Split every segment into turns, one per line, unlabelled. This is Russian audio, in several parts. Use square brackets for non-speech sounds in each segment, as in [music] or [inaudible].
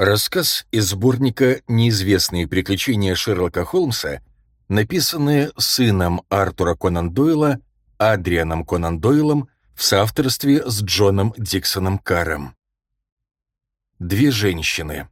Рассказ из сборника «Неизвестные приключения Шерлока Холмса», написанные сыном Артура Конан Дойла, Адрианом Конан Дойлом, в соавторстве с Джоном Диксоном Каром. Две женщины.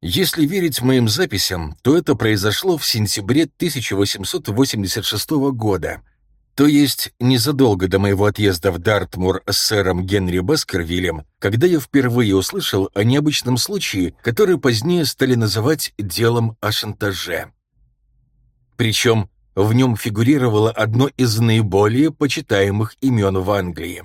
Если верить моим записям, то это произошло в сентябре 1886 года — то есть незадолго до моего отъезда в Дартмур с сэром Генри Баскервиллем, когда я впервые услышал о необычном случае, который позднее стали называть «делом о шантаже». Причем в нем фигурировало одно из наиболее почитаемых имен в Англии.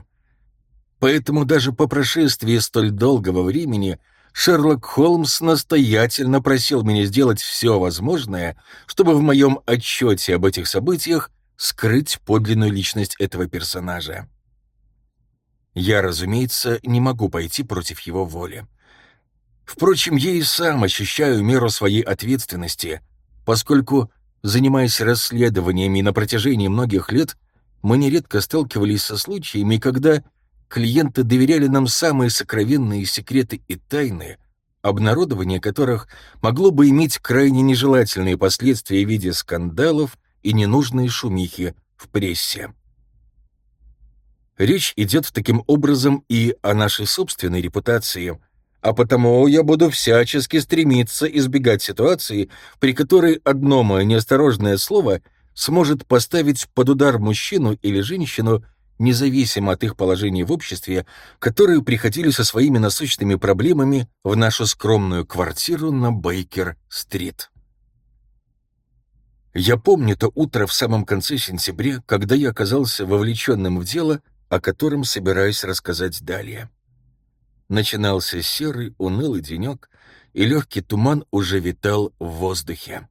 Поэтому даже по прошествии столь долгого времени Шерлок Холмс настоятельно просил меня сделать все возможное, чтобы в моем отчете об этих событиях скрыть подлинную личность этого персонажа. Я, разумеется, не могу пойти против его воли. Впрочем, я и сам ощущаю меру своей ответственности, поскольку, занимаясь расследованиями на протяжении многих лет, мы нередко сталкивались со случаями, когда клиенты доверяли нам самые сокровенные секреты и тайны, обнародование которых могло бы иметь крайне нежелательные последствия в виде скандалов, и ненужные шумихи в прессе. Речь идет таким образом и о нашей собственной репутации, а потому я буду всячески стремиться избегать ситуации, при которой одно мое неосторожное слово сможет поставить под удар мужчину или женщину, независимо от их положения в обществе, которые приходили со своими насущными проблемами в нашу скромную квартиру на Бейкер-стрит. Я помню то утро в самом конце сентября, когда я оказался вовлеченным в дело, о котором собираюсь рассказать далее. Начинался серый, унылый денек, и легкий туман уже витал в воздухе.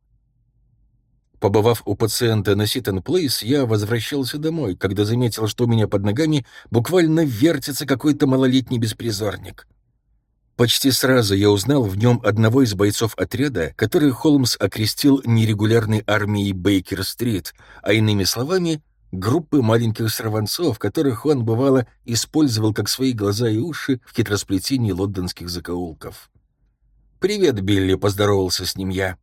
Побывав у пациента на Ситон Плейс, я возвращался домой, когда заметил, что у меня под ногами буквально вертится какой-то малолетний беспризорник — Почти сразу я узнал в нем одного из бойцов отряда, который Холмс окрестил нерегулярной армией Бейкер-стрит, а иными словами, группы маленьких сорванцов, которых он, бывало, использовал как свои глаза и уши в хитросплетении лондонских закоулков. «Привет, Билли», — поздоровался с ним я.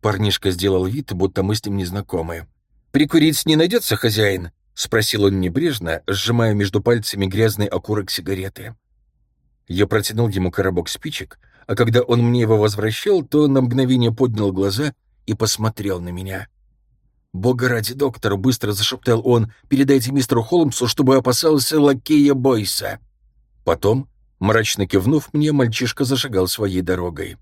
Парнишка сделал вид, будто мы с ним не знакомы. «Прикурить не найдется, хозяин?» — спросил он небрежно, сжимая между пальцами грязный окурок сигареты. Я протянул ему коробок спичек, а когда он мне его возвращал, то на мгновение поднял глаза и посмотрел на меня. «Бога ради, доктор!» — быстро зашептал он. «Передайте мистеру Холмсу, чтобы опасался лакея Бойса». Потом, мрачно кивнув мне, мальчишка зашагал своей дорогой.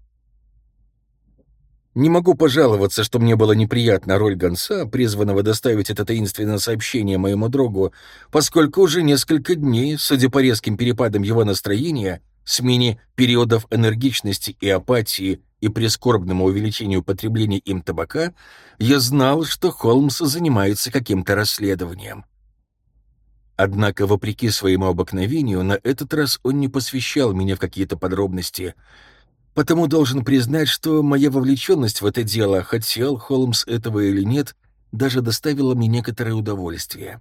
Не могу пожаловаться, что мне была неприятна роль гонца, призванного доставить это таинственное сообщение моему другу, поскольку уже несколько дней, судя по резким перепадам его настроения, смене периодов энергичности и апатии и прискорбному увеличению потребления им табака, я знал, что Холмс занимается каким-то расследованием. Однако, вопреки своему обыкновению, на этот раз он не посвящал меня в какие-то подробности — Потому должен признать, что моя вовлеченность в это дело, хотел Холмс этого или нет, даже доставила мне некоторое удовольствие.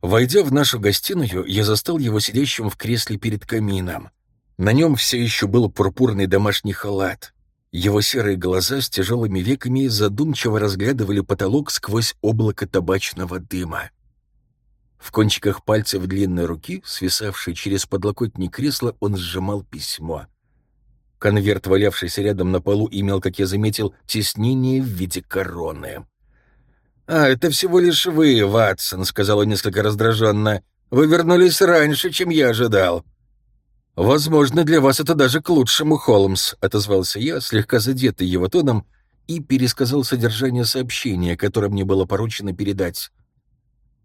Войдя в нашу гостиную, я застал его сидящим в кресле перед камином. На нем все еще был пурпурный домашний халат. Его серые глаза с тяжелыми веками задумчиво разглядывали потолок сквозь облако табачного дыма. В кончиках пальцев длинной руки, свисавшей через подлокотник кресла, он сжимал письмо — Конверт, валявшийся рядом на полу, имел, как я заметил, теснение в виде короны. «А, это всего лишь вы, Ватсон», — сказал он несколько раздраженно. «Вы вернулись раньше, чем я ожидал». «Возможно, для вас это даже к лучшему, Холмс», — отозвался я, слегка задетый его тоном, и пересказал содержание сообщения, которое мне было поручено передать.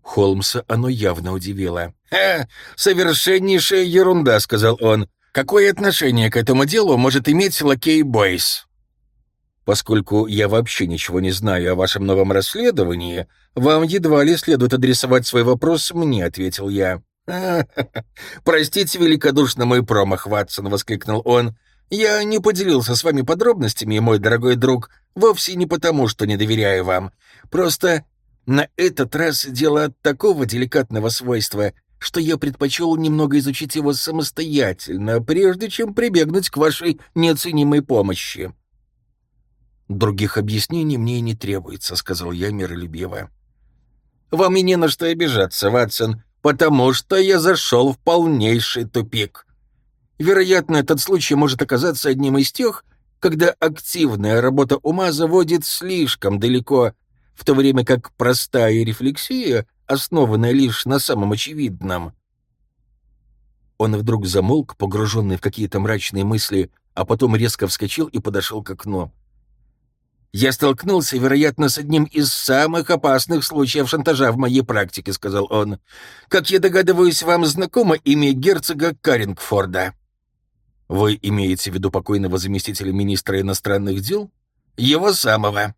Холмса оно явно удивило. «Ха, совершеннейшая ерунда», — сказал он. Какое отношение к этому делу может иметь лакей Бойс? Поскольку я вообще ничего не знаю о вашем новом расследовании, вам едва ли следует адресовать свой вопрос мне, ответил я. [laughs] «Простите великодушно мой промах, Ватсон», — воскликнул он. «Я не поделился с вами подробностями, мой дорогой друг, вовсе не потому, что не доверяю вам. Просто на этот раз дело такого деликатного свойства, что я предпочел немного изучить его самостоятельно, прежде чем прибегнуть к вашей неоценимой помощи. «Других объяснений мне и не требуется», — сказал я миролюбиво. «Вам и не на что обижаться, Ватсон, потому что я зашел в полнейший тупик. Вероятно, этот случай может оказаться одним из тех, когда активная работа ума заводит слишком далеко, в то время как простая рефлексия, основанная лишь на самом очевидном. Он вдруг замолк, погруженный в какие-то мрачные мысли, а потом резко вскочил и подошел к окну. «Я столкнулся, вероятно, с одним из самых опасных случаев шантажа в моей практике», — сказал он. «Как я догадываюсь, вам знакомо имя герцога Карингфорда?» «Вы имеете в виду покойного заместителя министра иностранных дел?» «Его самого».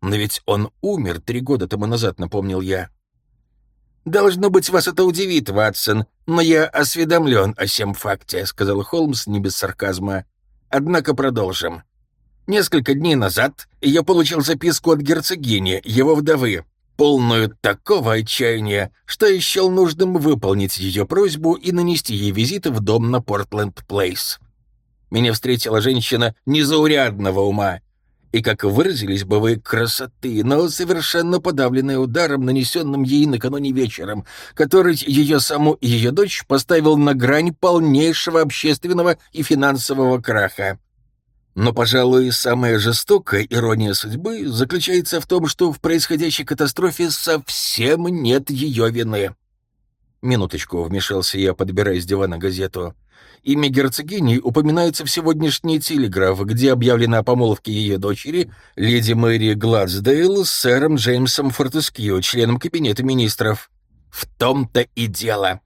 «Но ведь он умер три года тому назад», — напомнил я. «Должно быть, вас это удивит, Ватсон, но я осведомлен о всем факте», — сказал Холмс не без сарказма. «Однако продолжим. Несколько дней назад я получил записку от герцогини, его вдовы, полную такого отчаяния, что я счел нужным выполнить ее просьбу и нанести ей визит в дом на Портленд-Плейс. Меня встретила женщина незаурядного ума, и, как выразились бы вы, красоты, но совершенно подавленная ударом, нанесенным ей накануне вечером, который ее саму и ее дочь поставил на грань полнейшего общественного и финансового краха. Но, пожалуй, самая жестокая ирония судьбы заключается в том, что в происходящей катастрофе совсем нет ее вины. Минуточку, вмешался я, подбирая с дивана газету. Имя герцогини упоминается в сегодняшний телеграф, где объявлено о помолвке ее дочери, леди Мэри Гладсдейл, с сэром Джеймсом Фортескью, членом кабинета министров. В том-то и дело.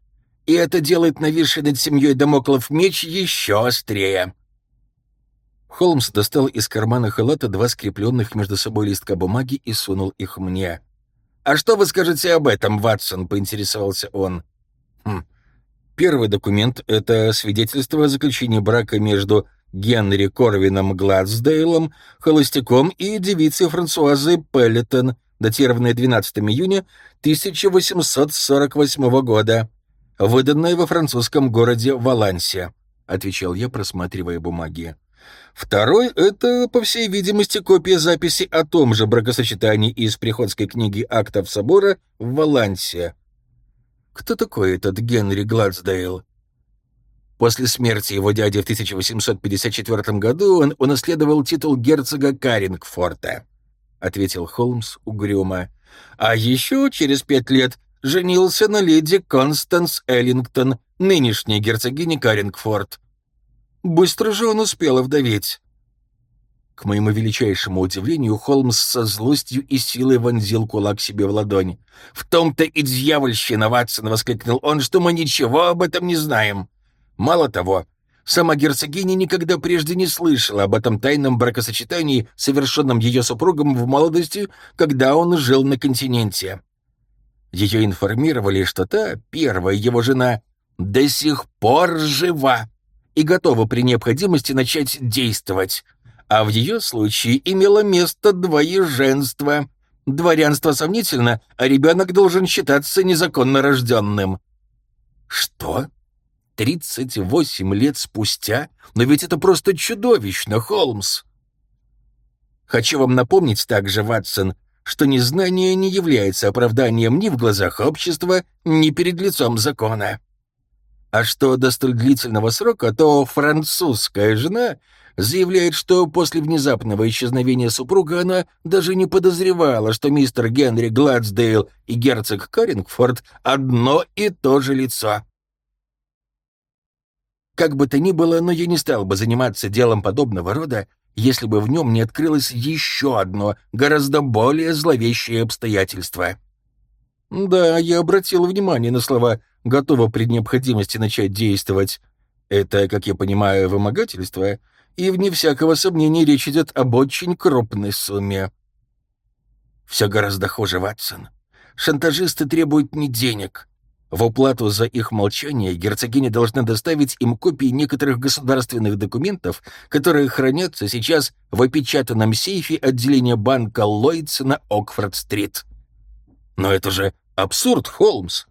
И это делает нависший над семьей Дамоклов меч еще острее. Холмс достал из кармана халата два скрепленных между собой листка бумаги и сунул их мне. «А что вы скажете об этом, Ватсон?» — поинтересовался он. «Хм. Первый документ — это свидетельство о заключении брака между Генри Корвином Гладсдейлом, холостяком и девицей Франсуазой Пеллетон, датированное 12 июня 1848 года, выданное во французском городе Валансе», — отвечал я, просматривая бумаги. Второй — это, по всей видимости, копия записи о том же бракосочетании из приходской книги актов собора в Валансе. Кто такой этот Генри Гладсдейл? После смерти его дяди в 1854 году он унаследовал титул герцога Карингфорта, — ответил Холмс угрюмо. А еще через пять лет женился на леди Констанс Эллингтон, нынешней герцогине Карингфорд. Быстро же он успел овдоветь. К моему величайшему удивлению, Холмс со злостью и силой вонзил кулак себе в ладонь. «В том-то и дьявольщина, Ватсон!» — воскликнул он, что мы ничего об этом не знаем. Мало того, сама герцогиня никогда прежде не слышала об этом тайном бракосочетании, совершенном ее супругом в молодости, когда он жил на континенте. Ее информировали, что та, первая его жена, до сих пор жива и готова при необходимости начать действовать. А в ее случае имело место двоеженство. Дворянство сомнительно, а ребенок должен считаться незаконно рожденным. Что? 38 лет спустя? Но ведь это просто чудовищно, Холмс. Хочу вам напомнить также, Ватсон, что незнание не является оправданием ни в глазах общества, ни перед лицом закона. А что до столь длительного срока, то французская жена заявляет, что после внезапного исчезновения супруга она даже не подозревала, что мистер Генри Гладсдейл и герцог Карингфорд одно и то же лицо. Как бы то ни было, но я не стал бы заниматься делом подобного рода, если бы в нем не открылось еще одно, гораздо более зловещее обстоятельство. Да, я обратил внимание на слова «готова при необходимости начать действовать». Это, как я понимаю, вымогательство, и, вне всякого сомнения, речь идет об очень крупной сумме. Все гораздо хуже, Ватсон. Шантажисты требуют не денег. В уплату за их молчание герцогиня должна доставить им копии некоторых государственных документов, которые хранятся сейчас в опечатанном сейфе отделения банка Ллойдс на Окфорд-стрит. Но это же абсурд, Холмс.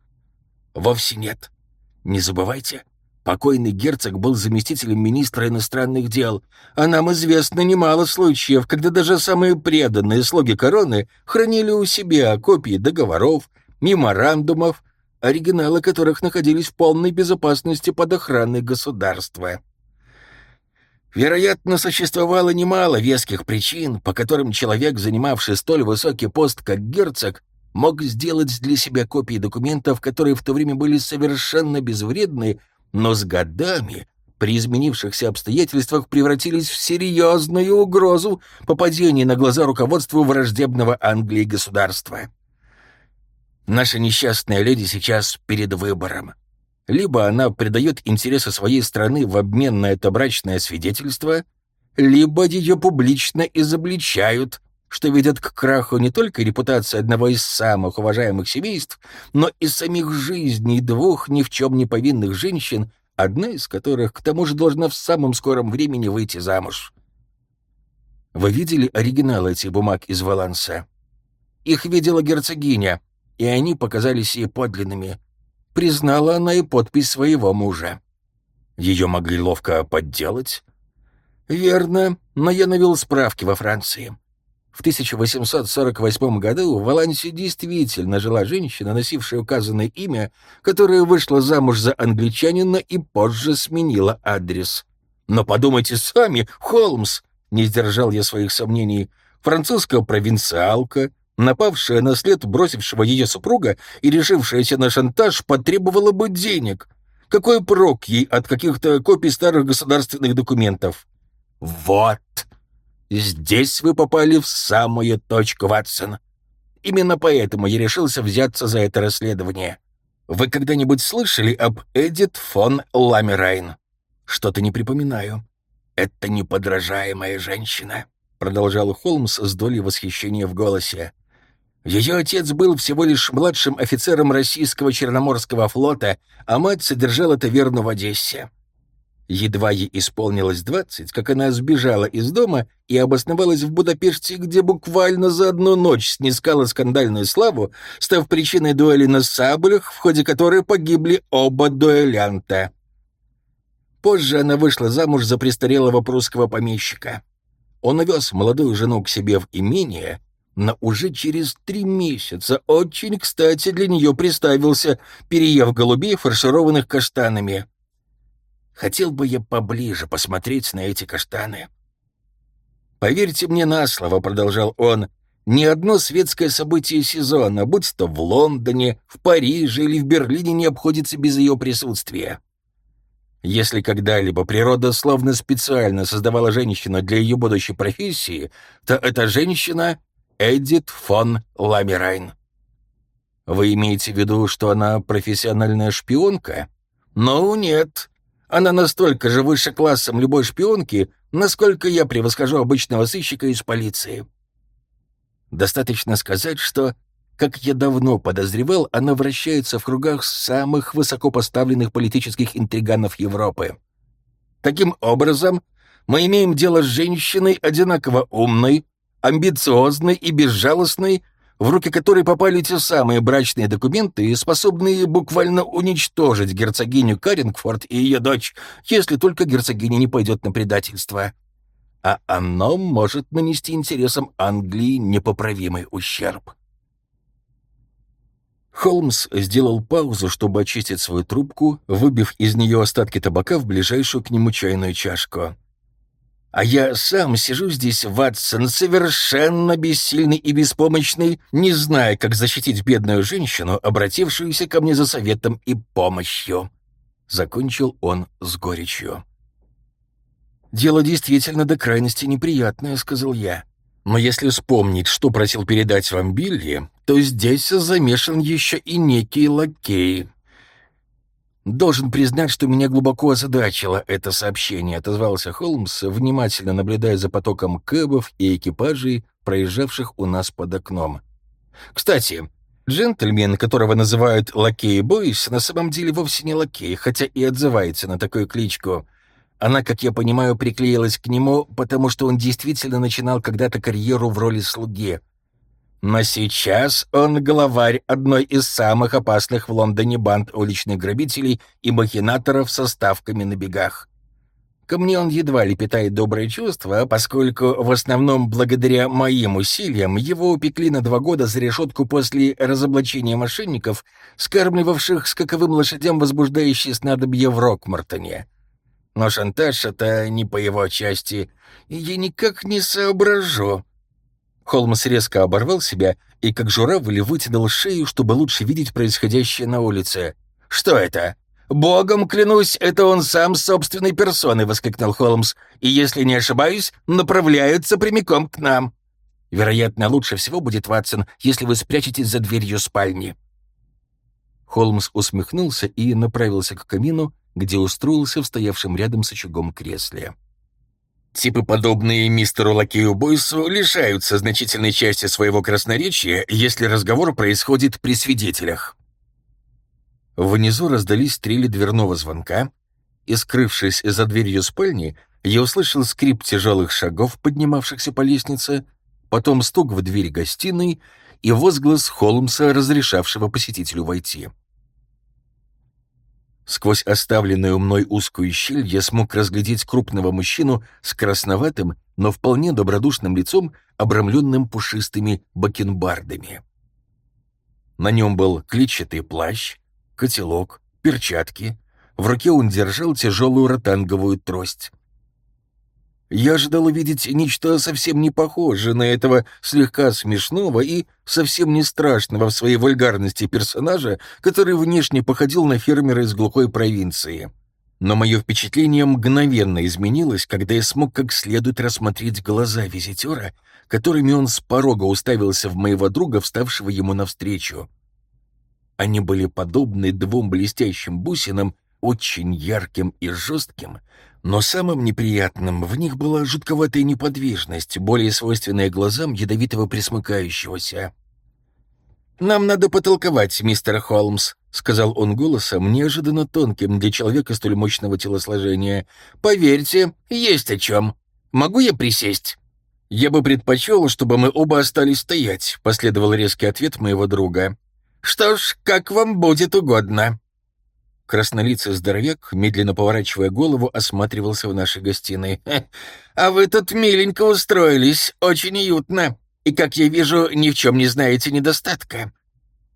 Вовсе нет. Не забывайте, покойный герцог был заместителем министра иностранных дел, а нам известно немало случаев, когда даже самые преданные слуги короны хранили у себя копии договоров, меморандумов, оригиналы которых находились в полной безопасности под охраной государства. Вероятно, существовало немало веских причин, по которым человек, занимавший столь высокий пост, как герцог, мог сделать для себя копии документов, которые в то время были совершенно безвредны, но с годами при изменившихся обстоятельствах превратились в серьезную угрозу попадения на глаза руководству враждебного Англии государства. Наша несчастная леди сейчас перед выбором. Либо она предает интересы своей страны в обмен на это брачное свидетельство, либо ее публично изобличают, что ведет к краху не только репутации одного из самых уважаемых семейств, но и самих жизней двух ни в чем не повинных женщин, одна из которых, к тому же, должна в самом скором времени выйти замуж. Вы видели оригинал этих бумаг из Валанса? Их видела герцогиня, и они показались ей подлинными. Признала она и подпись своего мужа. Ее могли ловко подделать? Верно, но я навел справки во Франции. В 1848 году в Валансе действительно жила женщина, носившая указанное имя, которая вышла замуж за англичанина и позже сменила адрес. «Но подумайте сами, Холмс!» — не сдержал я своих сомнений. «Французская провинциалка, напавшая на след бросившего ее супруга и решившаяся на шантаж, потребовала бы денег. Какой прок ей от каких-то копий старых государственных документов?» «Вот!» Здесь вы попали в самую точку, Ватсон. Именно поэтому я решился взяться за это расследование. Вы когда-нибудь слышали об Эдит фон Ламерайн? Что-то не припоминаю. Это неподражаемая женщина, продолжал Холмс с долей восхищения в голосе. Ее отец был всего лишь младшим офицером российского Черноморского флота, а мать содержала таверну в Одессе. Едва ей исполнилось двадцать, как она сбежала из дома и обосновалась в Будапеште, где буквально за одну ночь снискала скандальную славу, став причиной дуэли на саблях, в ходе которой погибли оба дуэлянта. Позже она вышла замуж за престарелого прусского помещика. Он увез молодую жену к себе в имение, но уже через три месяца очень кстати для нее приставился, переев голубей, фаршированных каштанами — Хотел бы я поближе посмотреть на эти каштаны. «Поверьте мне на слово», — продолжал он, — «ни одно светское событие сезона, будь то в Лондоне, в Париже или в Берлине, не обходится без ее присутствия. Если когда-либо природа словно специально создавала женщину для ее будущей профессии, то эта женщина — Эдит фон Ламерайн. Вы имеете в виду, что она профессиональная шпионка? Ну, нет. Она настолько же выше классом любой шпионки, насколько я превосхожу обычного сыщика из полиции. Достаточно сказать, что, как я давно подозревал, она вращается в кругах самых высокопоставленных политических интриганов Европы. Таким образом, мы имеем дело с женщиной одинаково умной, амбициозной и безжалостной, в руки которой попали те самые брачные документы, способные буквально уничтожить герцогиню Карингфорд и ее дочь, если только герцогиня не пойдет на предательство. А оно может нанести интересам Англии непоправимый ущерб. Холмс сделал паузу, чтобы очистить свою трубку, выбив из нее остатки табака в ближайшую к нему чайную чашку. А я сам сижу здесь, Ватсон, совершенно бессильный и беспомощный, не зная, как защитить бедную женщину, обратившуюся ко мне за советом и помощью. Закончил он с горечью. «Дело действительно до крайности неприятное», — сказал я. «Но если вспомнить, что просил передать вам Билли, то здесь замешан еще и некий лакей, «Должен признать, что меня глубоко озадачило это сообщение», — отозвался Холмс, внимательно наблюдая за потоком кэбов и экипажей, проезжавших у нас под окном. «Кстати, джентльмен, которого называют Лакей Бойс, на самом деле вовсе не лакей, хотя и отзывается на такую кличку. Она, как я понимаю, приклеилась к нему, потому что он действительно начинал когда-то карьеру в роли слуги. Но сейчас он главарь одной из самых опасных в Лондоне банд уличных грабителей и махинаторов со ставками на бегах. Ко мне он едва ли питает добрые чувства, поскольку в основном благодаря моим усилиям его упекли на два года за решетку после разоблачения мошенников, скармливавших скаковым лошадям возбуждающие снадобье в Рокмартоне. Но шантаж — это не по его части, и я никак не соображу. Холмс резко оборвал себя и, как журавль, вытянул шею, чтобы лучше видеть происходящее на улице. «Что это?» «Богом клянусь, это он сам собственной персоной!» — воскликнул Холмс. «И, если не ошибаюсь, направляются прямиком к нам». «Вероятно, лучше всего будет, Ватсон, если вы спрячетесь за дверью спальни». Холмс усмехнулся и направился к камину, где устроился в стоявшем рядом с очагом кресле. Типы, подобные мистеру Лакею Бойсу, лишаются значительной части своего красноречия, если разговор происходит при свидетелях. Внизу раздались стрели дверного звонка, и, скрывшись за дверью спальни, я услышал скрип тяжелых шагов, поднимавшихся по лестнице, потом стук в дверь гостиной и возглас Холмса, разрешавшего посетителю войти. Сквозь оставленную мной узкую щель я смог разглядеть крупного мужчину с красноватым, но вполне добродушным лицом, обрамленным пушистыми бакенбардами. На нем был клетчатый плащ, котелок, перчатки. В руке он держал тяжелую ротанговую трость. Я ожидал увидеть нечто совсем не похожее на этого слегка смешного и совсем не страшного в своей вульгарности персонажа, который внешне походил на фермера из глухой провинции. Но мое впечатление мгновенно изменилось, когда я смог как следует рассмотреть глаза визитера, которыми он с порога уставился в моего друга, вставшего ему навстречу. Они были подобны двум блестящим бусинам, очень ярким и жестким, но самым неприятным в них была жутковатая неподвижность, более свойственная глазам ядовитого присмыкающегося. «Нам надо потолковать, мистер Холмс», — сказал он голосом, неожиданно тонким для человека столь мощного телосложения. «Поверьте, есть о чем. Могу я присесть?» «Я бы предпочел, чтобы мы оба остались стоять», — последовал резкий ответ моего друга. «Что ж, как вам будет угодно». Краснолицый здоровяк, медленно поворачивая голову, осматривался в нашей гостиной. «А вы тут миленько устроились, очень уютно. И, как я вижу, ни в чем не знаете недостатка.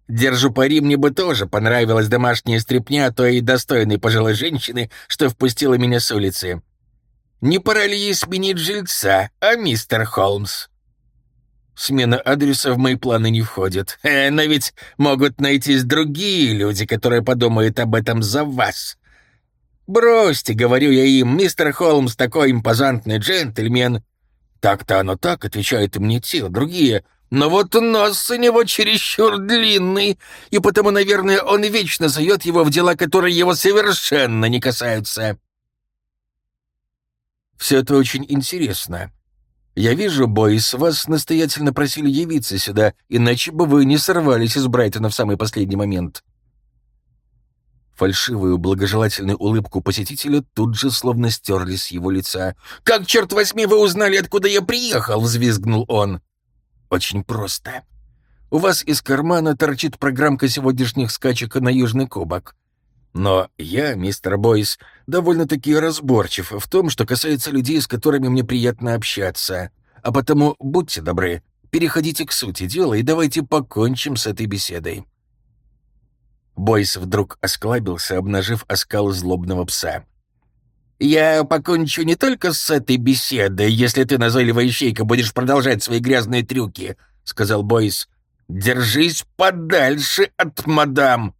Держу пари, мне бы тоже понравилась домашняя стряпня той достойной пожилой женщины, что впустила меня с улицы. Не пора ли ей сменить жильца, а мистер Холмс?» Смена адреса в мои планы не входит. Э, но ведь могут найтись другие люди, которые подумают об этом за вас. Бросьте, говорю я им, мистер Холмс такой импозантный джентльмен. Так-то оно так, отвечают мне те, другие. Но вот нос у него чересчур длинный, и потому, наверное, он вечно зовет его в дела, которые его совершенно не касаются. Все это очень интересно. «Я вижу, Бойс, вас настоятельно просили явиться сюда, иначе бы вы не сорвались из Брайтона в самый последний момент». Фальшивую благожелательную улыбку посетителя тут же словно стерли с его лица. «Как, черт возьми, вы узнали, откуда я приехал?» — взвизгнул он. «Очень просто. У вас из кармана торчит программка сегодняшних скачек на Южный Кубок. Но я, мистер Бойс, довольно-таки разборчив в том, что касается людей, с которыми мне приятно общаться. А потому будьте добры, переходите к сути дела и давайте покончим с этой беседой». Бойс вдруг осклабился, обнажив оскал злобного пса. «Я покончу не только с этой беседой, если ты, назойливая ищейка, будешь продолжать свои грязные трюки», — сказал Бойс. «Держись подальше от мадам!»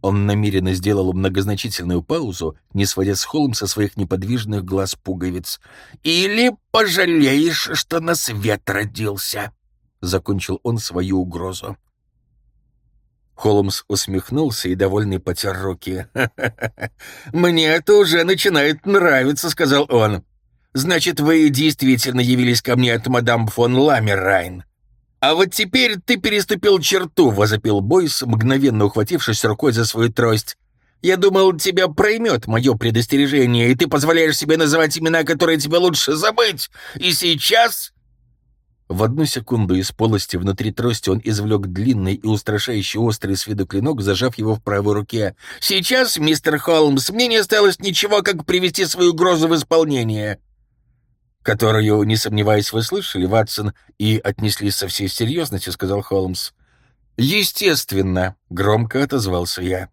Он намеренно сделал многозначительную паузу, не сводя с Холмса своих неподвижных глаз пуговиц. «Или пожалеешь, что на свет родился!» — закончил он свою угрозу. Холмс усмехнулся и, довольный, потер руки. «Мне это уже начинает нравиться», — сказал он. «Значит, вы действительно явились ко мне от мадам фон Ламеррайн. «А вот теперь ты переступил черту», — возопил Бойс, мгновенно ухватившись рукой за свою трость. «Я думал, тебя проймет мое предостережение, и ты позволяешь себе называть имена, которые тебе лучше забыть. И сейчас...» В одну секунду из полости внутри трости он извлек длинный и устрашающий острый с виду клинок, зажав его в правой руке. «Сейчас, мистер Холмс, мне не осталось ничего, как привести свою угрозу в исполнение!» «Которую, не сомневаясь, вы слышали, Ватсон, и отнеслись со всей серьезностью», — сказал Холмс. «Естественно», — громко отозвался я.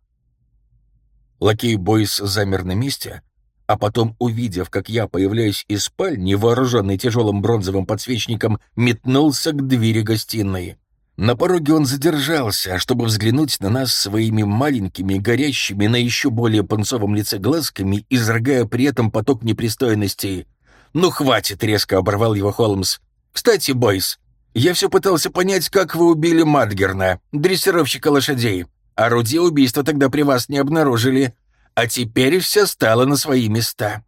Лакей Бойс замер на месте, а потом, увидев, как я появляюсь из спальни, вооруженный тяжелым бронзовым подсвечником, метнулся к двери гостиной. На пороге он задержался, чтобы взглянуть на нас своими маленькими, горящими на еще более пунцовом лице глазками, изрыгая при этом поток непристойностей. «Ну, хватит!» — резко оборвал его Холмс. «Кстати, Бойс, я все пытался понять, как вы убили Мадгерна, дрессировщика лошадей. Орудие убийства тогда при вас не обнаружили. А теперь все стало на свои места.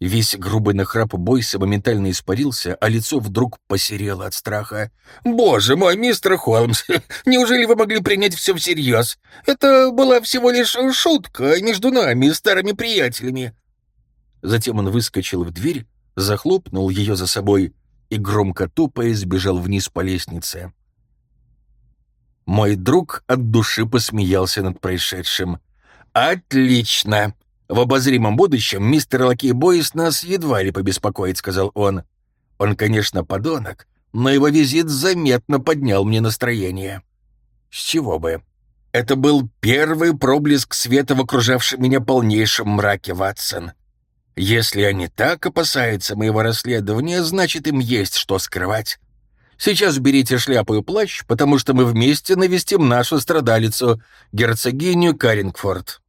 Весь грубый нахрап Бойса моментально испарился, а лицо вдруг посерело от страха. «Боже мой, мистер Холмс, [laughs] неужели вы могли принять все всерьез? Это была всего лишь шутка между нами, старыми приятелями». Затем он выскочил в дверь, захлопнул ее за собой и, громко топая, сбежал вниз по лестнице. Мой друг от души посмеялся над происшедшим. «Отлично! В обозримом будущем мистер Лакей Бойс нас едва ли побеспокоит», — сказал он. «Он, конечно, подонок, но его визит заметно поднял мне настроение». «С чего бы?» Это был первый проблеск света в окружавшем меня полнейшем мраке, Ватсон. Если они так опасаются моего расследования, значит, им есть что скрывать. Сейчас берите шляпу и плащ, потому что мы вместе навестим нашу страдалицу, герцогиню Карингфорд.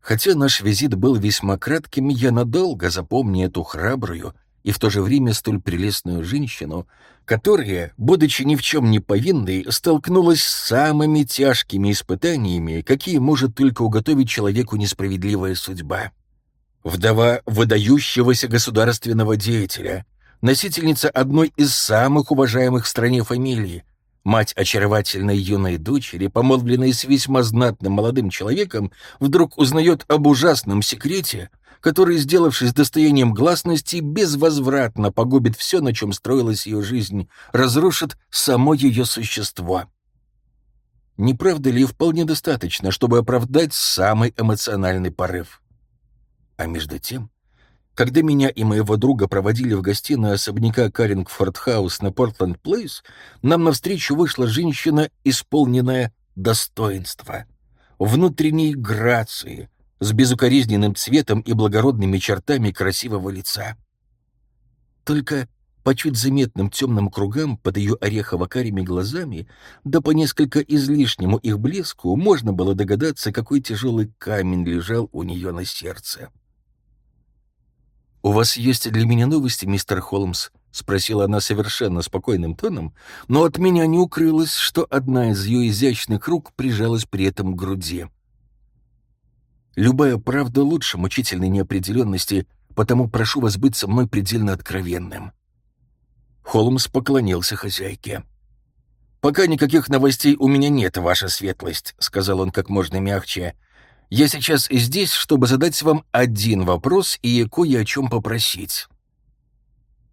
Хотя наш визит был весьма кратким, я надолго запомню эту храбрую и в то же время столь прелестную женщину, которая, будучи ни в чем не повинной, столкнулась с самыми тяжкими испытаниями, какие может только уготовить человеку несправедливая судьба. Вдова выдающегося государственного деятеля, носительница одной из самых уважаемых в стране фамилий, Мать очаровательной юной дочери, помолвленной с весьма знатным молодым человеком, вдруг узнает об ужасном секрете, который, сделавшись достоянием гласности, безвозвратно погубит все, на чем строилась ее жизнь, разрушит само ее существо. Не правда ли вполне достаточно, чтобы оправдать самый эмоциональный порыв? А между тем, когда меня и моего друга проводили в гостиную особняка Карингфорд-хаус на Портленд-Плейс, нам навстречу вышла женщина, исполненная достоинства, внутренней грации, с безукоризненным цветом и благородными чертами красивого лица. Только по чуть заметным темным кругам под ее орехово-карими глазами, да по несколько излишнему их блеску, можно было догадаться, какой тяжелый камень лежал у нее на сердце. «У вас есть для меня новости, мистер Холмс?» — спросила она совершенно спокойным тоном, но от меня не укрылось, что одна из ее изящных рук прижалась при этом к груди. «Любая правда лучше мучительной неопределенности, потому прошу вас быть со мной предельно откровенным». Холмс поклонился хозяйке. «Пока никаких новостей у меня нет, ваша светлость», — сказал он как можно мягче. Я сейчас здесь, чтобы задать вам один вопрос и кое о чем попросить».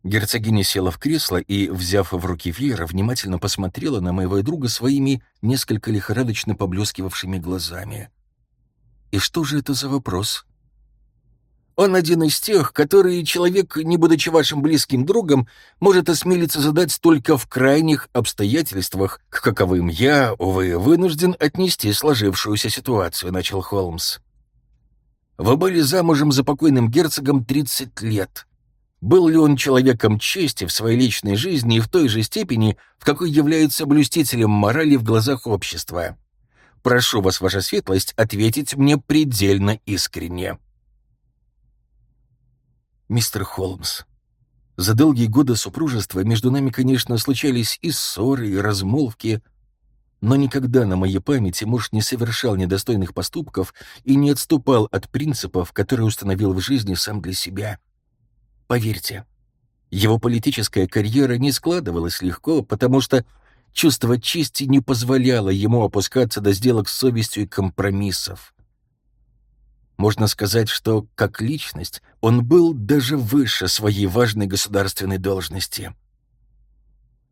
Герцогиня села в кресло и, взяв в руки веера, внимательно посмотрела на моего друга своими несколько лихорадочно поблескивавшими глазами. «И что же это за вопрос?» Он один из тех, которые человек, не будучи вашим близким другом, может осмелиться задать только в крайних обстоятельствах, к каковым я, увы, вынужден отнести сложившуюся ситуацию», — начал Холмс. «Вы были замужем за покойным герцогом 30 лет. Был ли он человеком чести в своей личной жизни и в той же степени, в какой является блюстителем морали в глазах общества? Прошу вас, ваша светлость, ответить мне предельно искренне». «Мистер Холмс, за долгие годы супружества между нами, конечно, случались и ссоры, и размолвки, но никогда на моей памяти муж не совершал недостойных поступков и не отступал от принципов, которые установил в жизни сам для себя. Поверьте, его политическая карьера не складывалась легко, потому что чувство чести не позволяло ему опускаться до сделок с совестью и компромиссов. Можно сказать, что, как личность, он был даже выше своей важной государственной должности.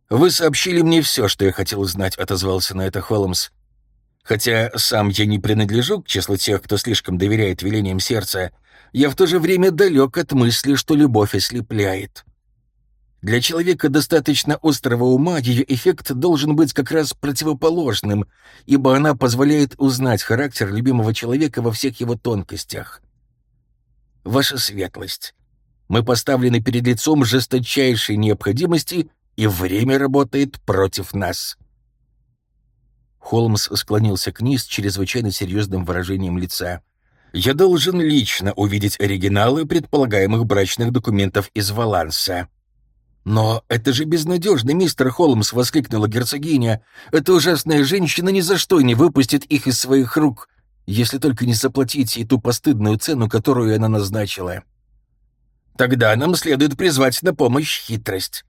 «Вы сообщили мне все, что я хотел знать», — отозвался на это Холмс. «Хотя сам я не принадлежу к числу тех, кто слишком доверяет велениям сердца, я в то же время далек от мысли, что любовь ослепляет. Для человека достаточно острого ума ее эффект должен быть как раз противоположным, ибо она позволяет узнать характер любимого человека во всех его тонкостях. Ваша светлость, мы поставлены перед лицом жесточайшей необходимости, и время работает против нас. Холмс склонился к ней с чрезвычайно серьезным выражением лица. «Я должен лично увидеть оригиналы предполагаемых брачных документов из Валанса», «Но это же безнадежно, мистер Холмс!» — воскликнула герцогиня. «Эта ужасная женщина ни за что не выпустит их из своих рук, если только не заплатить ей ту постыдную цену, которую она назначила. Тогда нам следует призвать на помощь хитрость.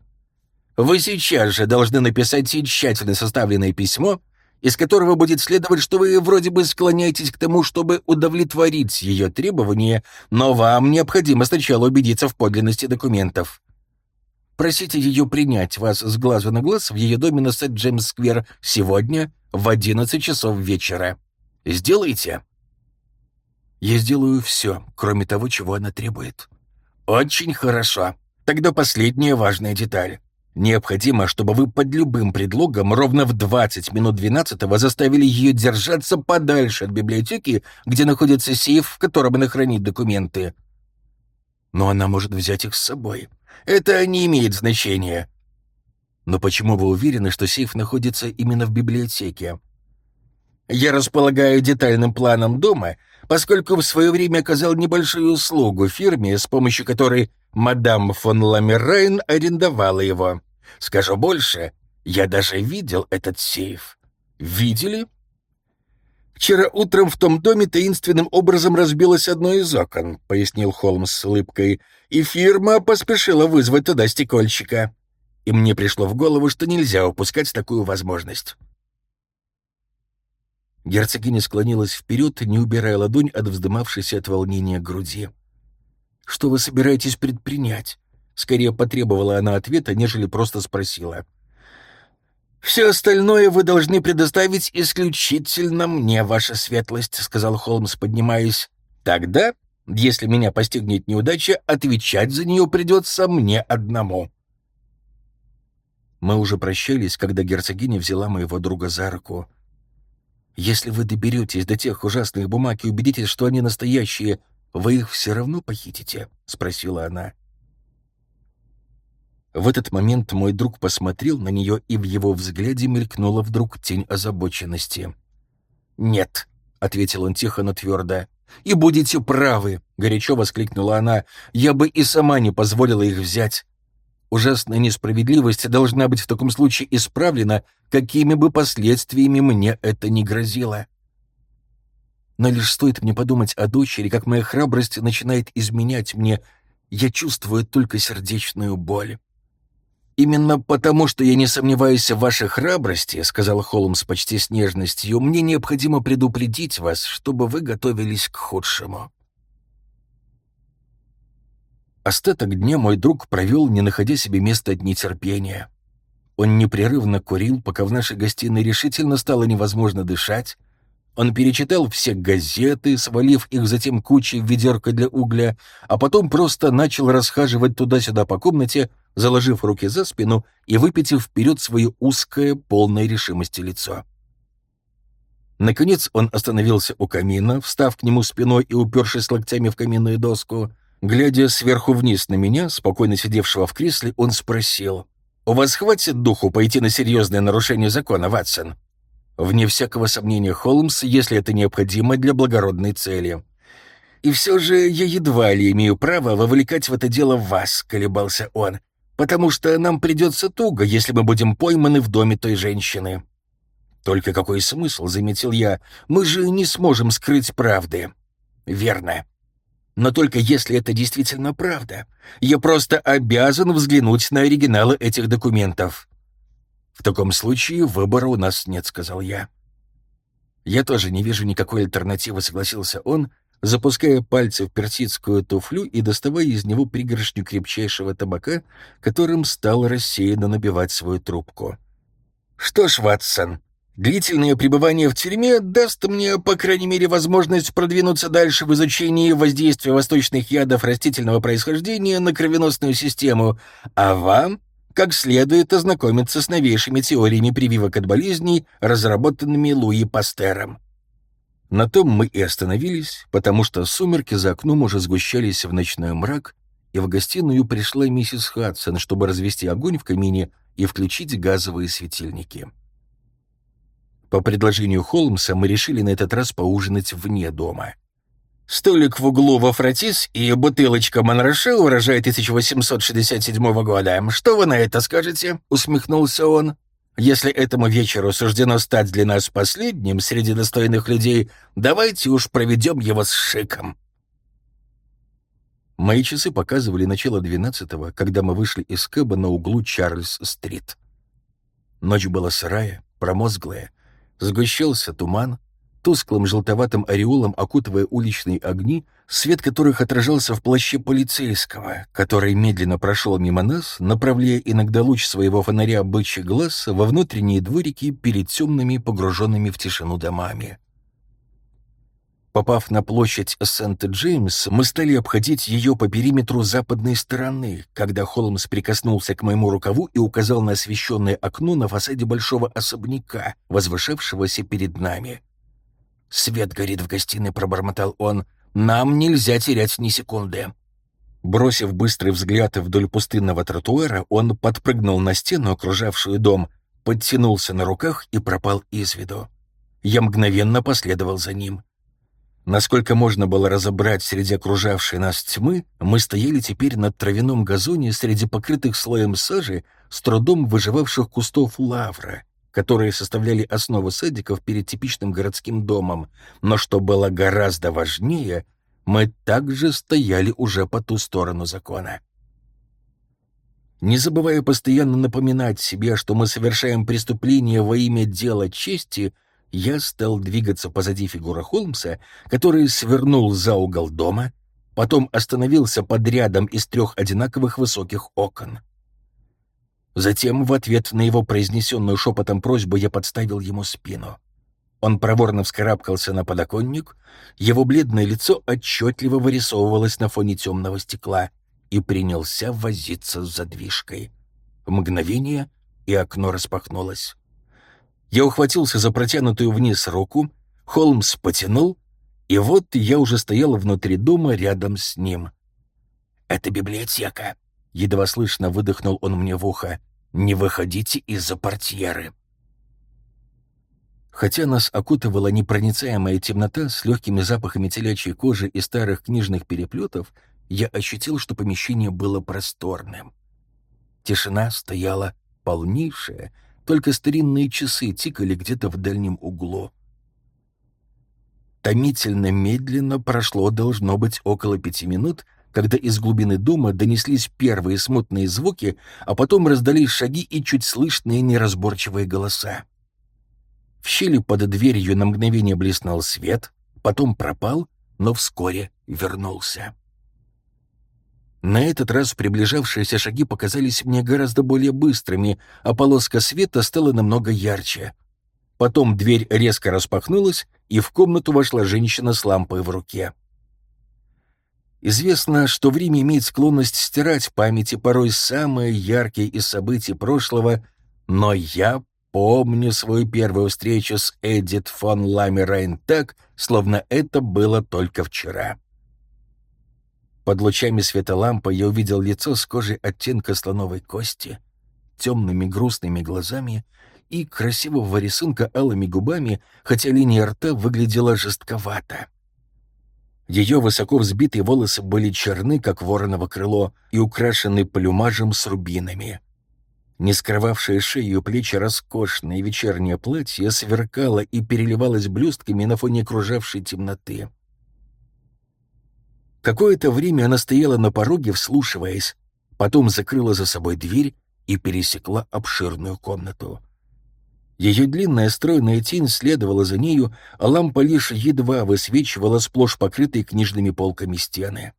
Вы сейчас же должны написать ей тщательно составленное письмо, из которого будет следовать, что вы вроде бы склоняетесь к тому, чтобы удовлетворить ее требования, но вам необходимо сначала убедиться в подлинности документов». Просите ее принять вас с глазу на глаз в ее доме на Сент-Джеймс-сквер сегодня в 11 часов вечера. Сделайте?» «Я сделаю все, кроме того, чего она требует». «Очень хорошо. Тогда последняя важная деталь. Необходимо, чтобы вы под любым предлогом ровно в 20 минут 12 заставили ее держаться подальше от библиотеки, где находится сейф, в котором она хранит документы. Но она может взять их с собой. Это не имеет значения. Но почему вы уверены, что сейф находится именно в библиотеке? Я располагаю детальным планом дома, поскольку в свое время оказал небольшую услугу фирме, с помощью которой мадам фон Ламеррейн арендовала его. Скажу больше, я даже видел этот сейф. Видели? «Вчера утром в том доме таинственным образом разбилось одно из окон», — пояснил Холмс с улыбкой, «и фирма поспешила вызвать туда стекольщика. И мне пришло в голову, что нельзя упускать такую возможность». Герцогиня склонилась вперед, не убирая ладонь от вздымавшейся от волнения груди. «Что вы собираетесь предпринять?» Скорее потребовала она ответа, нежели просто спросила. — «Все остальное вы должны предоставить исключительно мне, ваша светлость», — сказал Холмс, поднимаясь. «Тогда, если меня постигнет неудача, отвечать за нее придется мне одному». Мы уже прощались, когда герцогиня взяла моего друга за руку. «Если вы доберетесь до тех ужасных бумаг и убедитесь, что они настоящие, вы их все равно похитите?» — спросила она. В этот момент мой друг посмотрел на нее, и в его взгляде мелькнула вдруг тень озабоченности. «Нет», — ответил он тихо, но твердо. «И будете правы», — горячо воскликнула она. «Я бы и сама не позволила их взять. Ужасная несправедливость должна быть в таком случае исправлена, какими бы последствиями мне это ни грозило. Но лишь стоит мне подумать о дочери, как моя храбрость начинает изменять мне, я чувствую только сердечную боль. «Именно потому, что я не сомневаюсь в вашей храбрости», — сказал Холмс почти с нежностью, «мне необходимо предупредить вас, чтобы вы готовились к худшему». Остаток дня мой друг провел, не находя себе места от нетерпения. Он непрерывно курил, пока в нашей гостиной решительно стало невозможно дышать. Он перечитал все газеты, свалив их затем кучей в ведерко для угля, а потом просто начал расхаживать туда-сюда по комнате, заложив руки за спину и выпитив вперед свое узкое, полное решимости лицо. Наконец он остановился у камина, встав к нему спиной и упершись локтями в каминную доску. Глядя сверху вниз на меня, спокойно сидевшего в кресле, он спросил, «У вас хватит духу пойти на серьезное нарушение закона, Ватсон?» «Вне всякого сомнения, Холмс, если это необходимо для благородной цели». «И все же я едва ли имею право вовлекать в это дело вас», — колебался он потому что нам придется туго, если мы будем пойманы в доме той женщины». «Только какой смысл?» — заметил я. «Мы же не сможем скрыть правды». «Верно. Но только если это действительно правда. Я просто обязан взглянуть на оригиналы этих документов». «В таком случае выбора у нас нет», — сказал я. «Я тоже не вижу никакой альтернативы», — согласился он, запуская пальцы в персидскую туфлю и доставая из него пригоршню крепчайшего табака, которым стал рассеянно набивать свою трубку. «Что ж, Ватсон, длительное пребывание в тюрьме даст мне, по крайней мере, возможность продвинуться дальше в изучении воздействия восточных ядов растительного происхождения на кровеносную систему, а вам как следует ознакомиться с новейшими теориями прививок от болезней, разработанными Луи Пастером. На том мы и остановились, потому что сумерки за окном уже сгущались в ночной мрак, и в гостиную пришла миссис Хадсон, чтобы развести огонь в камине и включить газовые светильники. По предложению Холмса мы решили на этот раз поужинать вне дома — Столик в углу во Фратис и бутылочка Монроше урожая 1867 года. Что вы на это скажете?» — усмехнулся он. «Если этому вечеру суждено стать для нас последним среди достойных людей, давайте уж проведем его с шиком». Мои часы показывали начало двенадцатого, когда мы вышли из Кэба на углу Чарльз-стрит. Ночь была сырая, промозглая, сгущался туман, тусклым желтоватым ореолом окутывая уличные огни, свет которых отражался в плаще полицейского, который медленно прошел мимо нас, направляя иногда луч своего фонаря бычий глаз во внутренние дворики перед темными, погруженными в тишину домами. Попав на площадь Сент-Джеймс, мы стали обходить ее по периметру западной стороны, когда Холмс прикоснулся к моему рукаву и указал на освещенное окно на фасаде большого особняка, возвышавшегося перед нами — «Свет горит в гостиной», — пробормотал он. «Нам нельзя терять ни секунды». Бросив быстрый взгляд вдоль пустынного тротуара, он подпрыгнул на стену, окружавшую дом, подтянулся на руках и пропал из виду. Я мгновенно последовал за ним. Насколько можно было разобрать среди окружавшей нас тьмы, мы стояли теперь на травяном газоне среди покрытых слоем сажи, с трудом выживавших кустов лавра, которые составляли основу садиков перед типичным городским домом, но что было гораздо важнее, мы также стояли уже по ту сторону закона. Не забывая постоянно напоминать себе, что мы совершаем преступление во имя дела чести, я стал двигаться позади фигуры Холмса, который свернул за угол дома, потом остановился под рядом из трех одинаковых высоких окон. Затем, в ответ на его произнесенную шепотом просьбу, я подставил ему спину. Он проворно вскарабкался на подоконник, его бледное лицо отчетливо вырисовывалось на фоне темного стекла и принялся возиться с задвижкой. Мгновение, и окно распахнулось. Я ухватился за протянутую вниз руку, Холмс потянул, и вот я уже стоял внутри дома рядом с ним. «Это библиотека», — едва слышно выдохнул он мне в ухо. Не выходите из-за портьеры. Хотя нас окутывала непроницаемая темнота с легкими запахами телячьей кожи и старых книжных переплетов, я ощутил, что помещение было просторным. Тишина стояла полнейшая, только старинные часы тикали где-то в дальнем углу. Томительно медленно прошло, должно быть, около пяти минут — когда из глубины дома донеслись первые смутные звуки, а потом раздались шаги и чуть слышные неразборчивые голоса. В щели под дверью на мгновение блеснул свет, потом пропал, но вскоре вернулся. На этот раз приближавшиеся шаги показались мне гораздо более быстрыми, а полоска света стала намного ярче. Потом дверь резко распахнулась, и в комнату вошла женщина с лампой в руке. Известно, что время имеет склонность стирать в памяти порой самые яркие из событий прошлого, но я помню свою первую встречу с Эдит фон Ламерайн так, словно это было только вчера. Под лучами света лампы я увидел лицо с кожей оттенка слоновой кости, темными грустными глазами и красивого рисунка алыми губами, хотя линия рта выглядела жестковато. Ее высоко взбитые волосы были черны, как вороново крыло, и украшены плюмажем с рубинами. Не скрывавшее шею плечи роскошное вечернее платье сверкало и переливалось блестками на фоне окружавшей темноты. Какое-то время она стояла на пороге, вслушиваясь, потом закрыла за собой дверь и пересекла обширную комнату. Ее длинная стройная тень следовала за нею, а лампа лишь едва высвечивала сплошь покрытые книжными полками стены.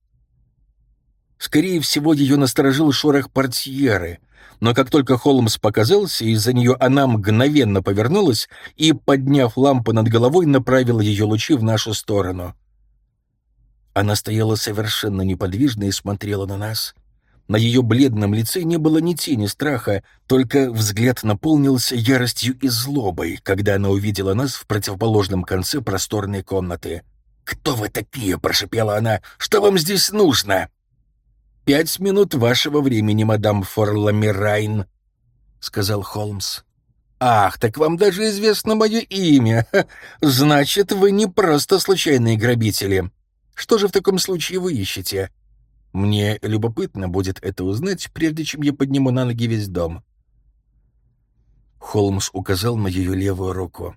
Скорее всего, ее насторожил шорох портьеры, но как только Холмс показался, из-за нее она мгновенно повернулась и, подняв лампу над головой, направила ее лучи в нашу сторону. Она стояла совершенно неподвижно и смотрела на нас. На ее бледном лице не было ни тени страха, только взгляд наполнился яростью и злобой, когда она увидела нас в противоположном конце просторной комнаты. «Кто вы такие?» — прошепела она. «Что вам здесь нужно?» «Пять минут вашего времени, мадам Форламирайн», — сказал Холмс. «Ах, так вам даже известно мое имя. Значит, вы не просто случайные грабители. Что же в таком случае вы ищете?» Мне любопытно будет это узнать, прежде чем я подниму на ноги весь дом. Холмс указал на ее левую руку.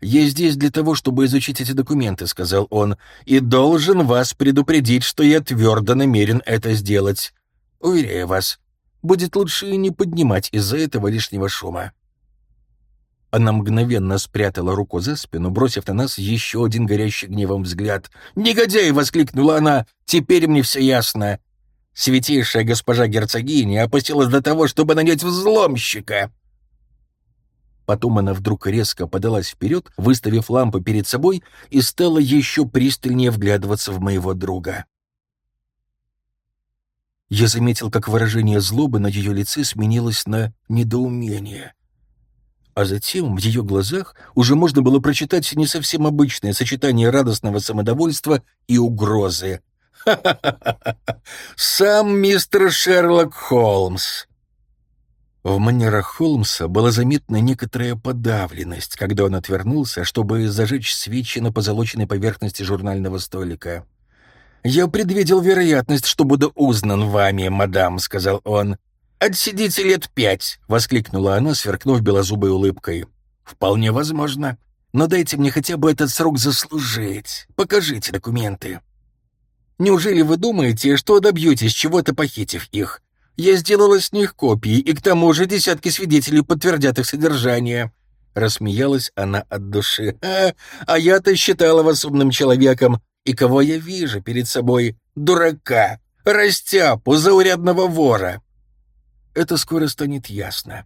«Я здесь для того, чтобы изучить эти документы», — сказал он, «и должен вас предупредить, что я твердо намерен это сделать. Уверяю вас, будет лучше не поднимать из-за этого лишнего шума». Она мгновенно спрятала руку за спину, бросив на нас еще один горящий гневом взгляд. «Негодяй!» — воскликнула она. «Теперь мне все ясно. Святейшая госпожа герцогиня опустилась до того, чтобы нанять взломщика». Потом она вдруг резко подалась вперед, выставив лампу перед собой, и стала еще пристальнее вглядываться в моего друга. Я заметил, как выражение злобы на ее лице сменилось на недоумение а затем в ее глазах уже можно было прочитать не совсем обычное сочетание радостного самодовольства и угрозы. «Ха-ха-ха! Сам мистер Шерлок Холмс!» В манерах Холмса была заметна некоторая подавленность, когда он отвернулся, чтобы зажечь свечи на позолоченной поверхности журнального столика. «Я предвидел вероятность, что буду узнан вами, мадам», — сказал он. «Отсидите лет пять!» — воскликнула она, сверкнув белозубой улыбкой. «Вполне возможно. Но дайте мне хотя бы этот срок заслужить. Покажите документы». «Неужели вы думаете, что добьетесь чего-то, похитив их? Я сделала с них копии, и к тому же десятки свидетелей подтвердят их содержание». Рассмеялась она от души. «А, а я-то считала вас умным человеком. И кого я вижу перед собой? Дурака, растяпу, заурядного вора. Это скоро станет ясно.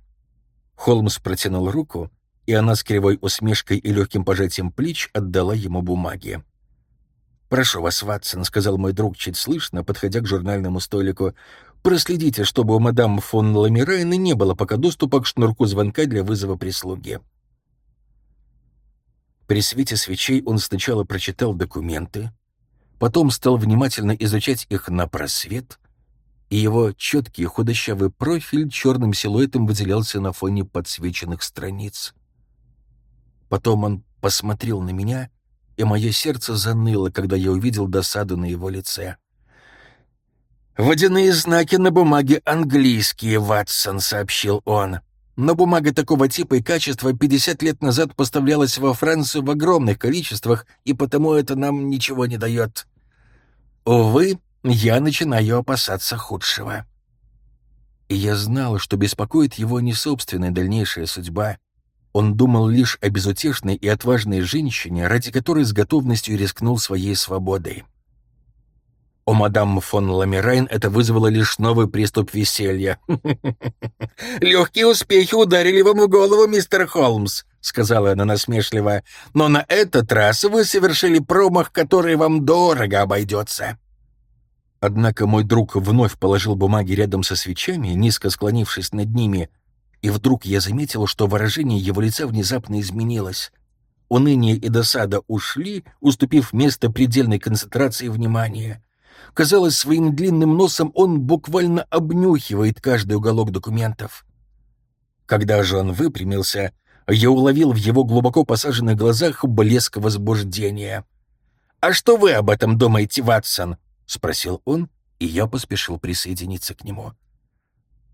Холмс протянул руку, и она с кривой усмешкой и легким пожатием плеч отдала ему бумаги. «Прошу вас, Ватсон», — сказал мой друг чуть слышно, подходя к журнальному столику, «проследите, чтобы у мадам фон Ламирайна не было пока доступа к шнурку звонка для вызова прислуги». При свете свечей он сначала прочитал документы, потом стал внимательно изучать их на просвет, и его четкий худощавый профиль черным силуэтом выделялся на фоне подсвеченных страниц. Потом он посмотрел на меня, и мое сердце заныло, когда я увидел досаду на его лице. «Водяные знаки на бумаге английские, Ватсон», — сообщил он. «Но бумага такого типа и качества 50 лет назад поставлялась во Францию в огромных количествах, и потому это нам ничего не дает. Увы, я начинаю опасаться худшего. И я знал, что беспокоит его не собственная дальнейшая судьба. Он думал лишь о безутешной и отважной женщине, ради которой с готовностью рискнул своей свободой. У мадам фон Ламирайн это вызвало лишь новый приступ веселья. [laughs] «Легкие успехи ударили вам в голову, мистер Холмс», — сказала она насмешливо. «Но на этот раз вы совершили промах, который вам дорого обойдется». Однако мой друг вновь положил бумаги рядом со свечами, низко склонившись над ними, и вдруг я заметил, что выражение его лица внезапно изменилось. Уныние и досада ушли, уступив место предельной концентрации внимания. Казалось, своим длинным носом он буквально обнюхивает каждый уголок документов. Когда же он выпрямился, я уловил в его глубоко посаженных глазах блеск возбуждения. «А что вы об этом думаете, Ватсон?» — спросил он, и я поспешил присоединиться к нему.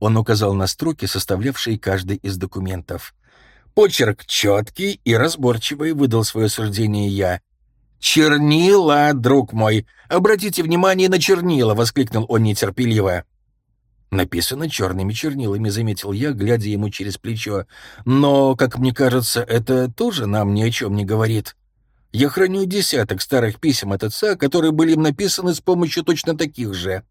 Он указал на строки, составлявшие каждый из документов. «Почерк четкий и разборчивый», — выдал свое суждение я. «Чернила, друг мой! Обратите внимание на чернила!» — воскликнул он нетерпеливо. Написано черными чернилами, заметил я, глядя ему через плечо. Но, как мне кажется, это тоже нам ни о чем не говорит. Я храню десяток старых писем от отца, которые были им написаны с помощью точно таких же.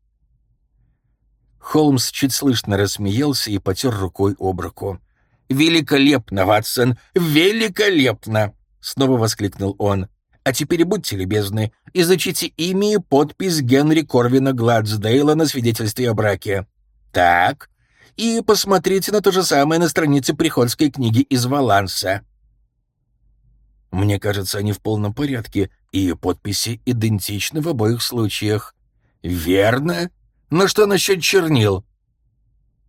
Холмс чуть слышно рассмеялся и потер рукой об руку. «Великолепно, Ватсон! Великолепно!» — снова воскликнул он. «А теперь будьте любезны, изучите имя и подпись Генри Корвина Гладсдейла на свидетельстве о браке. Так, и посмотрите на то же самое на странице приходской книги из Валанса». Мне кажется, они в полном порядке, и подписи идентичны в обоих случаях. Верно? Но что насчет чернил?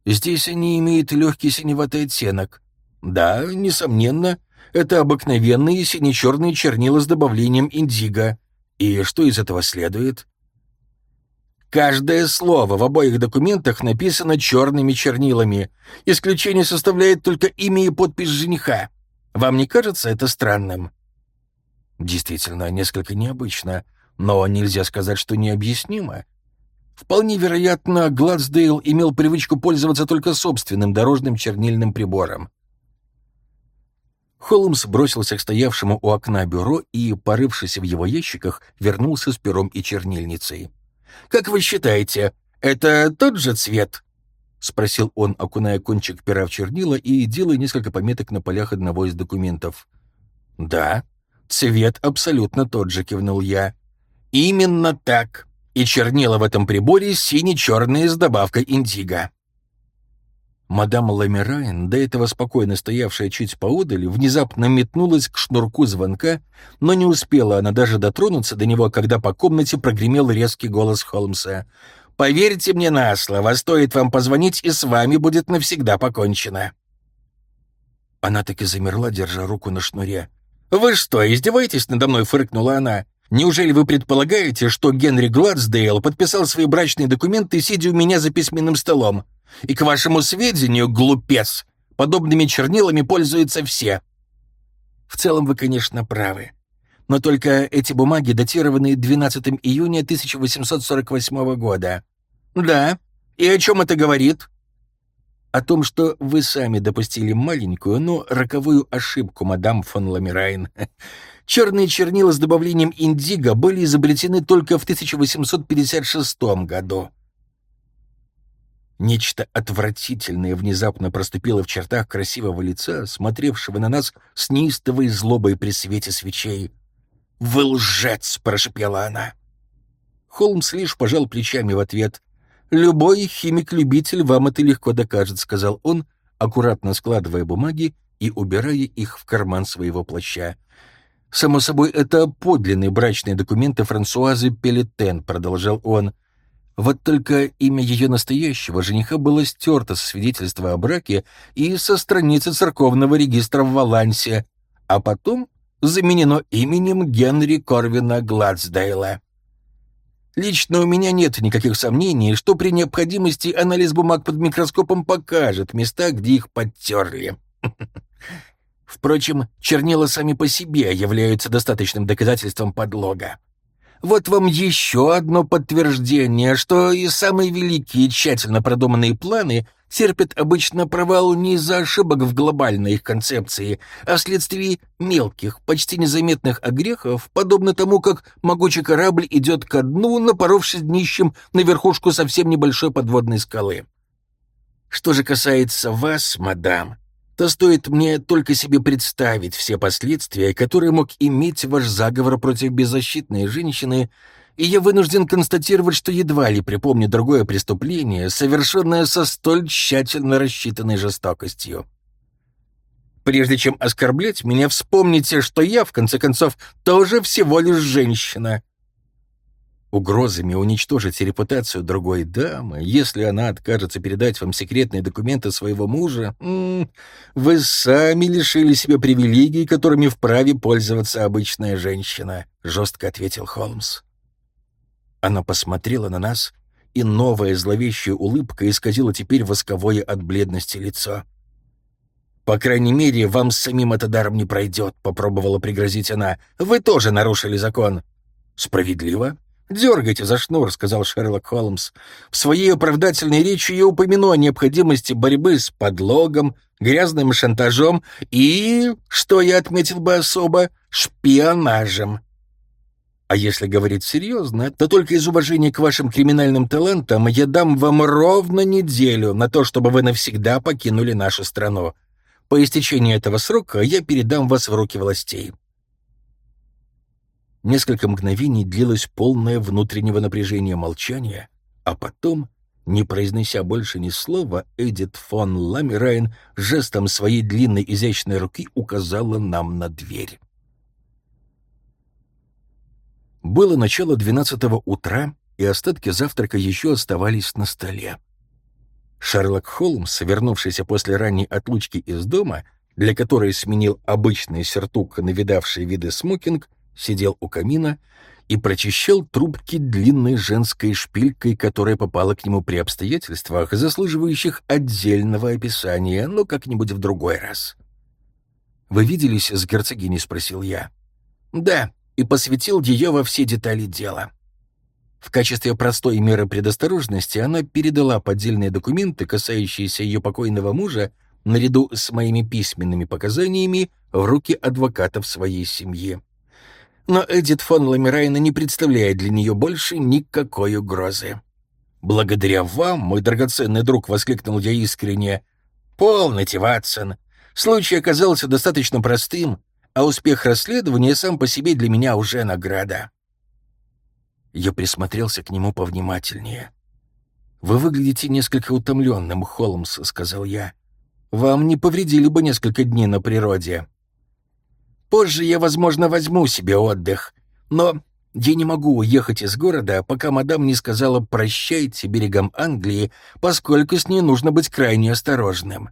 Здесь они имеют легкий синеватый оттенок. Да, несомненно, это обыкновенные сине-черные чернила с добавлением индиго. И что из этого следует? Каждое слово в обоих документах написано черными чернилами. Исключение составляет только имя и подпись жениха. Вам не кажется это странным? Действительно, несколько необычно, но нельзя сказать, что необъяснимо. Вполне вероятно, Гладсдейл имел привычку пользоваться только собственным дорожным чернильным прибором. Холмс бросился к стоявшему у окна бюро и, порывшись в его ящиках, вернулся с пером и чернильницей. «Как вы считаете, это тот же цвет?» — спросил он, окуная кончик пера в чернила и делая несколько пометок на полях одного из документов. «Да, цвет абсолютно тот же», — кивнул я. «Именно так. И чернила в этом приборе сине-черные с добавкой индиго». Мадам Ламерайн, до этого спокойно стоявшая чуть поодаль, внезапно метнулась к шнурку звонка, но не успела она даже дотронуться до него, когда по комнате прогремел резкий голос Холмса. «Поверьте мне на слово, стоит вам позвонить, и с вами будет навсегда покончено». Она так и замерла, держа руку на шнуре. «Вы что, издеваетесь надо мной?» — фыркнула она. «Неужели вы предполагаете, что Генри Гладсдейл подписал свои брачные документы, сидя у меня за письменным столом? И, к вашему сведению, глупец, подобными чернилами пользуются все. В целом вы, конечно, правы. Но только эти бумаги датированы 12 июня 1848 года. Да, и о чем это говорит? О том, что вы сами допустили маленькую, но роковую ошибку, мадам фон Ламирайн. [laughs] Черные чернила с добавлением индиго были изобретены только в 1856 году. Нечто отвратительное внезапно проступило в чертах красивого лица, смотревшего на нас с неистовой злобой при свете свечей. «Вы лжец!» — прошепела она. Холмс лишь пожал плечами в ответ. «Любой химик-любитель вам это легко докажет», — сказал он, аккуратно складывая бумаги и убирая их в карман своего плаща. «Само собой, это подлинные брачные документы Франсуазы Пелетен», — продолжал он. Вот только имя ее настоящего жениха было стерто со свидетельства о браке и со страницы церковного регистра в Валансе, а потом заменено именем Генри Корвина Гладсдейла. Лично у меня нет никаких сомнений, что при необходимости анализ бумаг под микроскопом покажет места, где их подтерли. [laughs] Впрочем, чернила сами по себе являются достаточным доказательством подлога. Вот вам еще одно подтверждение, что и самые великие тщательно продуманные планы терпят обычно провал не из-за ошибок в глобальной их концепции, а вследствие мелких, почти незаметных огрехов, подобно тому, как могучий корабль идет ко дну, напоровшись днищем на верхушку совсем небольшой подводной скалы. Что же касается вас, мадам, то стоит мне только себе представить все последствия, которые мог иметь ваш заговор против беззащитной женщины, и я вынужден констатировать, что едва ли припомню другое преступление, совершенное со столь тщательно рассчитанной жестокостью. Прежде чем оскорблять меня, вспомните, что я, в конце концов, тоже всего лишь женщина угрозами уничтожить репутацию другой дамы, если она откажется передать вам секретные документы своего мужа, вы сами лишили себя привилегий, которыми вправе пользоваться обычная женщина», — жестко ответил Холмс. Она посмотрела на нас, и новая зловещая улыбка исказила теперь восковое от бледности лицо. «По крайней мере, вам самим это даром не пройдет», — попробовала пригрозить она. «Вы тоже нарушили закон». «Справедливо. «Дергайте за шнур», — сказал Шерлок Холмс. «В своей оправдательной речи я упомяну о необходимости борьбы с подлогом, грязным шантажом и, что я отметил бы особо, шпионажем. А если говорить серьезно, то только из уважения к вашим криминальным талантам я дам вам ровно неделю на то, чтобы вы навсегда покинули нашу страну. По истечении этого срока я передам вас в руки властей. Несколько мгновений длилось полное внутреннего напряжения молчания, а потом, не произнеся больше ни слова, Эдит фон Ламерайн жестом своей длинной изящной руки указала нам на дверь. Было начало двенадцатого утра, и остатки завтрака еще оставались на столе. Шерлок Холмс, вернувшийся после ранней отлучки из дома, для которой сменил обычный сертук на видавшие виды смокинг, сидел у камина и прочищал трубки длинной женской шпилькой, которая попала к нему при обстоятельствах, заслуживающих отдельного описания, но как-нибудь в другой раз. «Вы виделись с герцогиней?» — спросил я. «Да, и посвятил ее во все детали дела». В качестве простой меры предосторожности она передала поддельные документы, касающиеся ее покойного мужа, наряду с моими письменными показаниями в руки адвокатов своей семьи но Эдит фон Ламирайна не представляет для нее больше никакой угрозы. «Благодаря вам, мой драгоценный друг», — воскликнул я искренне. «Полноте, Ватсон. Случай оказался достаточно простым, а успех расследования сам по себе для меня уже награда». Я присмотрелся к нему повнимательнее. «Вы выглядите несколько утомленным, Холмс», — сказал я. «Вам не повредили бы несколько дней на природе». Позже я, возможно, возьму себе отдых. Но я не могу уехать из города, пока мадам не сказала «прощайте» берегам Англии, поскольку с ней нужно быть крайне осторожным.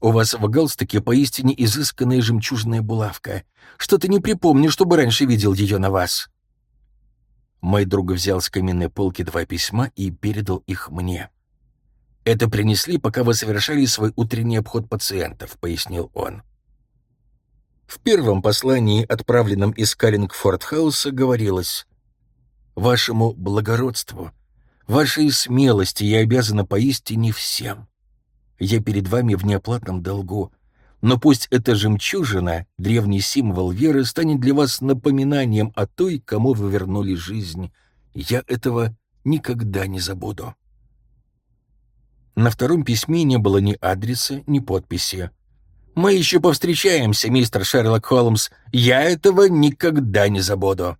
У вас в галстуке поистине изысканная жемчужная булавка. Что-то не припомню, чтобы раньше видел ее на вас. Мой друг взял с каменной полки два письма и передал их мне. «Это принесли, пока вы совершали свой утренний обход пациентов», — пояснил он. В первом послании, отправленном из Каллингфорд-хауса, говорилось «Вашему благородству, вашей смелости я обязана поистине всем. Я перед вами в неоплатном долгу, но пусть эта жемчужина, древний символ веры, станет для вас напоминанием о той, кому вы вернули жизнь. Я этого никогда не забуду». На втором письме не было ни адреса, ни подписи. Мы еще повстречаемся, мистер Шерлок Холмс. Я этого никогда не забуду.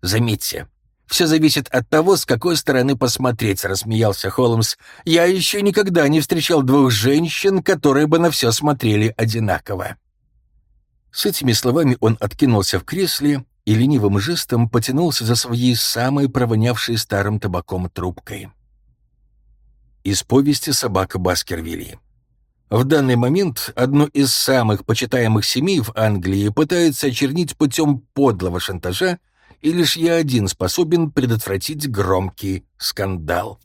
Заметьте, все зависит от того, с какой стороны посмотреть, рассмеялся Холмс. Я еще никогда не встречал двух женщин, которые бы на все смотрели одинаково. С этими словами он откинулся в кресле и ленивым жестом потянулся за своей самой провонявшей старым табаком трубкой. Из повести «Собака Баскервилли». В данный момент одну из самых почитаемых семей в Англии пытаются очернить путем подлого шантажа, и лишь я один способен предотвратить громкий скандал.